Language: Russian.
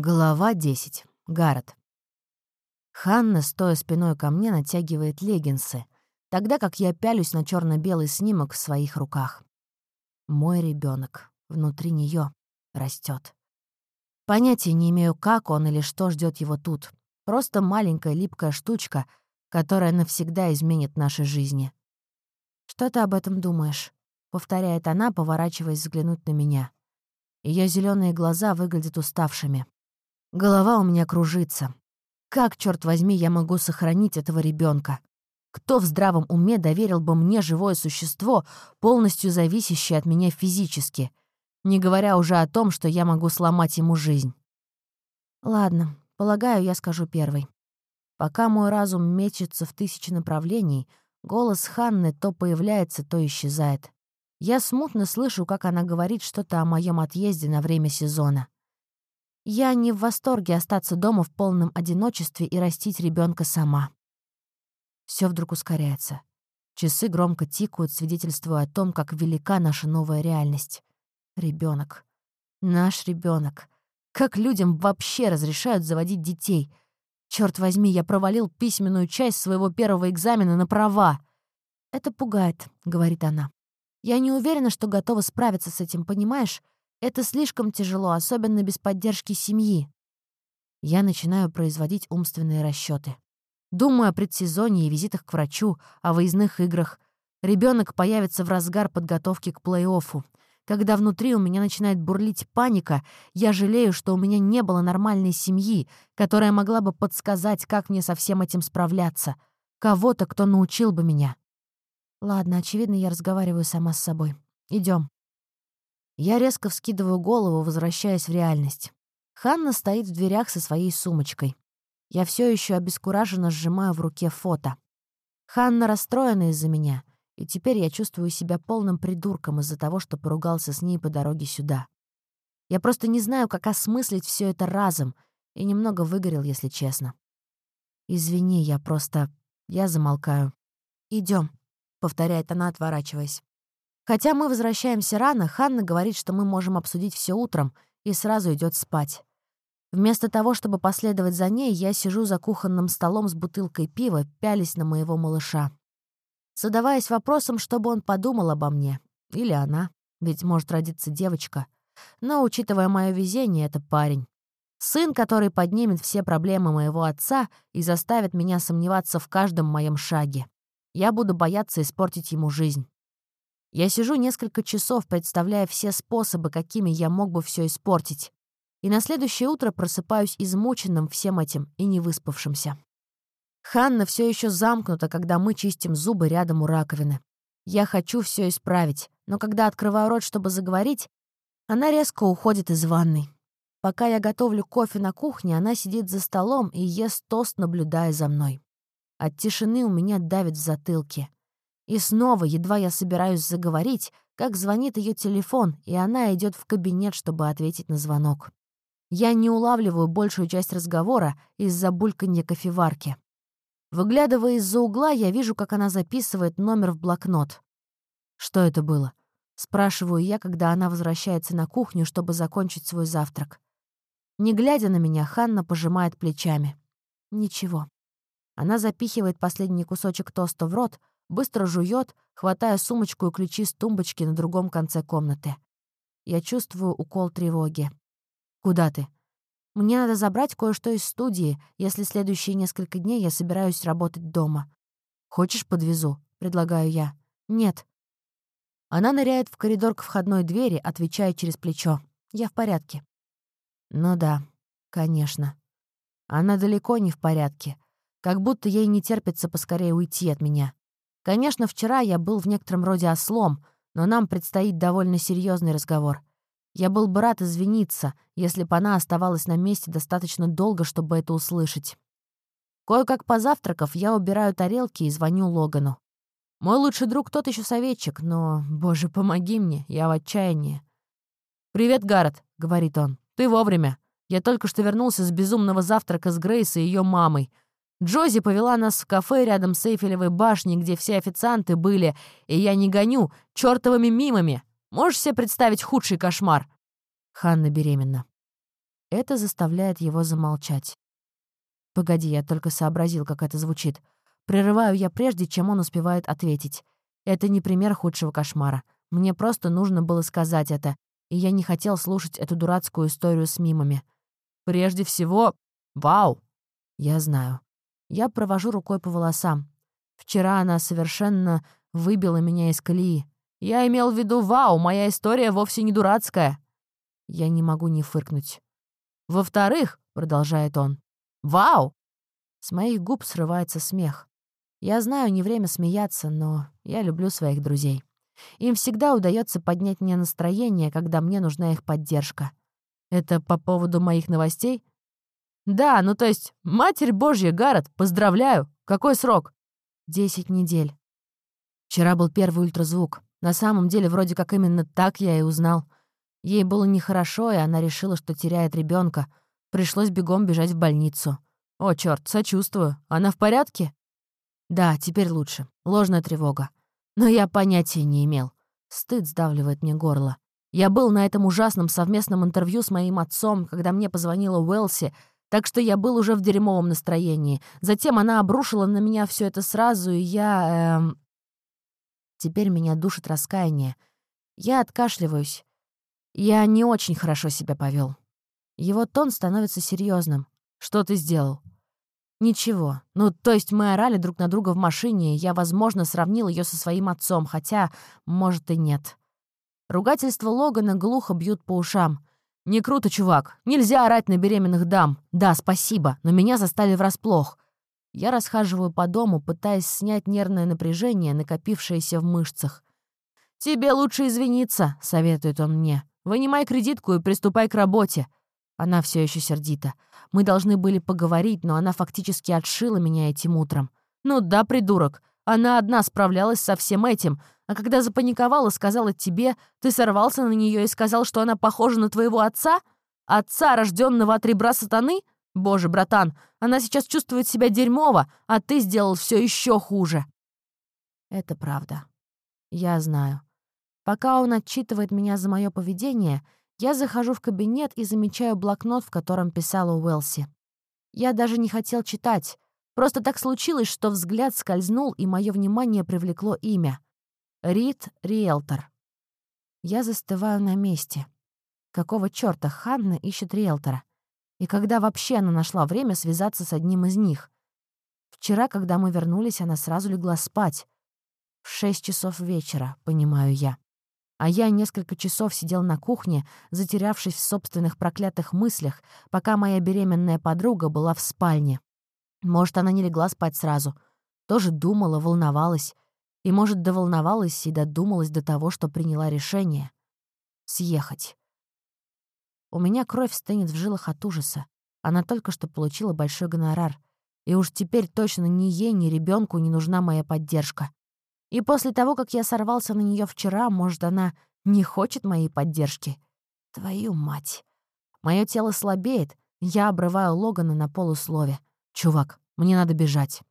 Глава 10. Гаррет. Ханна, стоя спиной ко мне, натягивает леггинсы, тогда как я пялюсь на черно белый снимок в своих руках. Мой ребенок внутри нее растет. Понятия не имею, как он или что ждет его тут. Просто маленькая липкая штучка, которая навсегда изменит наши жизни. «Что ты об этом думаешь?» — повторяет она, поворачиваясь взглянуть на меня. Ее зеленые глаза выглядят уставшими. Голова у меня кружится. Как, черт возьми, я могу сохранить этого ребенка? Кто в здравом уме доверил бы мне живое существо, полностью зависящее от меня физически, не говоря уже о том, что я могу сломать ему жизнь? Ладно, полагаю, я скажу первый. Пока мой разум мечется в тысячи направлений, голос Ханны то появляется, то исчезает. Я смутно слышу, как она говорит что-то о моем отъезде на время сезона. Я не в восторге остаться дома в полном одиночестве и растить ребенка сама. Все вдруг ускоряется. Часы громко тикают, свидетельствуя о том, как велика наша новая реальность. Ребенок, Наш ребенок. Как людям вообще разрешают заводить детей? Черт возьми, я провалил письменную часть своего первого экзамена на права. «Это пугает», — говорит она. «Я не уверена, что готова справиться с этим, понимаешь? Это слишком тяжело, особенно без поддержки семьи. Я начинаю производить умственные расчеты. Думаю о предсезонье и визитах к врачу, о выездных играх. Ребенок появится в разгар подготовки к плей-оффу. Когда внутри у меня начинает бурлить паника, я жалею, что у меня не было нормальной семьи, которая могла бы подсказать, как мне со всем этим справляться. Кого-то, кто научил бы меня. Ладно, очевидно, я разговариваю сама с собой. Идем. Я резко вскидываю голову, возвращаясь в реальность. Ханна стоит в дверях со своей сумочкой. Я все еще обескураженно сжимаю в руке фото. Ханна расстроена из-за меня, и теперь я чувствую себя полным придурком из-за того, что поругался с ней по дороге сюда. Я просто не знаю, как осмыслить все это разом, и немного выгорел, если честно. «Извини, я просто...» Я замолкаю. Идем, повторяет она, отворачиваясь. Хотя мы возвращаемся рано, Ханна говорит, что мы можем обсудить все утром, и сразу идет спать. Вместо того, чтобы последовать за ней, я сижу за кухонным столом с бутылкой пива, пялись на моего малыша. Задаваясь вопросом, чтобы он подумал обо мне. Или она. Ведь может родиться девочка. Но, учитывая мое везение, это парень. Сын, который поднимет все проблемы моего отца и заставит меня сомневаться в каждом моем шаге. Я буду бояться испортить ему жизнь. Я сижу несколько часов, представляя все способы, какими я мог бы все испортить. И на следующее утро просыпаюсь измученным всем этим и не выспавшимся. Ханна все еще замкнута, когда мы чистим зубы рядом у раковины. Я хочу все исправить, но когда открываю рот, чтобы заговорить, она резко уходит из ванной. Пока я готовлю кофе на кухне, она сидит за столом и ест тост, наблюдая за мной. От тишины у меня давит в затылке. И снова, едва я собираюсь заговорить, как звонит ее телефон, и она идет в кабинет, чтобы ответить на звонок. Я не улавливаю большую часть разговора из-за бульканья кофеварки. Выглядывая из-за угла, я вижу, как она записывает номер в блокнот. «Что это было?» — спрашиваю я, когда она возвращается на кухню, чтобы закончить свой завтрак. Не глядя на меня, Ханна пожимает плечами. «Ничего». Она запихивает последний кусочек тоста в рот, Быстро жует, хватая сумочку и ключи с тумбочки на другом конце комнаты. Я чувствую укол тревоги. «Куда ты?» «Мне надо забрать кое-что из студии, если следующие несколько дней я собираюсь работать дома». «Хочешь, подвезу?» — предлагаю я. «Нет». Она ныряет в коридор к входной двери, отвечая через плечо. «Я в порядке». «Ну да, конечно. Она далеко не в порядке. Как будто ей не терпится поскорее уйти от меня. Конечно, вчера я был в некотором роде ослом, но нам предстоит довольно серьезный разговор. Я был бы рад извиниться, если бы она оставалась на месте достаточно долго, чтобы это услышать. Кое-как позавтракав, я убираю тарелки и звоню Логану. Мой лучший друг тот еще советчик, но, боже, помоги мне, я в отчаянии. «Привет, Гаррет», — говорит он. «Ты вовремя. Я только что вернулся с безумного завтрака с Грейс и ее мамой. Джози повела нас в кафе рядом с Эйфелевой башней, где все официанты были, и я не гоню чертовыми мимами. Можешь себе представить худший кошмар? Ханна беременна. Это заставляет его замолчать. Погоди, я только сообразил, как это звучит. Прерываю я прежде, чем он успевает ответить. Это не пример худшего кошмара. Мне просто нужно было сказать это, и я не хотел слушать эту дурацкую историю с мимами. Прежде всего, вау! Я знаю. Я провожу рукой по волосам. Вчера она совершенно выбила меня из колеи. Я имел в виду, вау, моя история вовсе не дурацкая. Я не могу не фыркнуть. Во-вторых, продолжает он, вау! С моих губ срывается смех. Я знаю, не время смеяться, но я люблю своих друзей. Им всегда удается поднять мне настроение, когда мне нужна их поддержка. Это по поводу моих новостей? Да, ну то есть, Матерь Божья, Гаррет, поздравляю. Какой срок? Десять недель. Вчера был первый ультразвук. На самом деле, вроде как именно так я и узнал. Ей было нехорошо, и она решила, что теряет ребенка. Пришлось бегом бежать в больницу. О, черт, сочувствую. Она в порядке? Да, теперь лучше. Ложная тревога. Но я понятия не имел. Стыд сдавливает мне горло. Я был на этом ужасном совместном интервью с моим отцом, когда мне позвонила Уэлси, так что я был уже в дерьмовом настроении. Затем она обрушила на меня все это сразу, и я... Эм... Теперь меня душит раскаяние. Я откашливаюсь. Я не очень хорошо себя повел. Его тон становится серьезным. Что ты сделал? Ничего. Ну, то есть мы орали друг на друга в машине, и я, возможно, сравнил ее со своим отцом, хотя, может, и нет. Ругательства Логана глухо бьют по ушам. «Не круто, чувак. Нельзя орать на беременных дам. Да, спасибо, но меня застали врасплох». Я расхаживаю по дому, пытаясь снять нервное напряжение, накопившееся в мышцах. «Тебе лучше извиниться», — советует он мне. «Вынимай кредитку и приступай к работе. Она все еще сердита. Мы должны были поговорить, но она фактически отшила меня этим утром. Ну да, придурок. Она одна справлялась со всем этим. А когда запаниковала, сказала тебе, ты сорвался на нее и сказал, что она похожа на твоего отца? Отца, рожденного от ребра сатаны? Боже, братан, она сейчас чувствует себя дерьмово, а ты сделал все еще хуже. Это правда. Я знаю. Пока он отчитывает меня за мое поведение — я захожу в кабинет и замечаю блокнот, в котором писала Уэлси. Я даже не хотел читать. Просто так случилось, что взгляд скользнул, и мое внимание привлекло имя. Рид Риэлтор. Я застываю на месте. Какого чёрта Ханна ищет риэлтора? И когда вообще она нашла время связаться с одним из них? Вчера, когда мы вернулись, она сразу легла спать. В шесть часов вечера, понимаю я. А я несколько часов сидел на кухне, затерявшись в собственных проклятых мыслях, пока моя беременная подруга была в спальне. Может, она не легла спать сразу. Тоже думала, волновалась. И, может, доволновалась и додумалась до того, что приняла решение. Съехать. У меня кровь стынет в жилах от ужаса. Она только что получила большой гонорар. И уж теперь точно ни ей, ни ребенку не нужна моя поддержка. И после того, как я сорвался на нее вчера, может, она не хочет моей поддержки? Твою мать. Мое тело слабеет, я обрываю Логана на полуслове. «Чувак, мне надо бежать».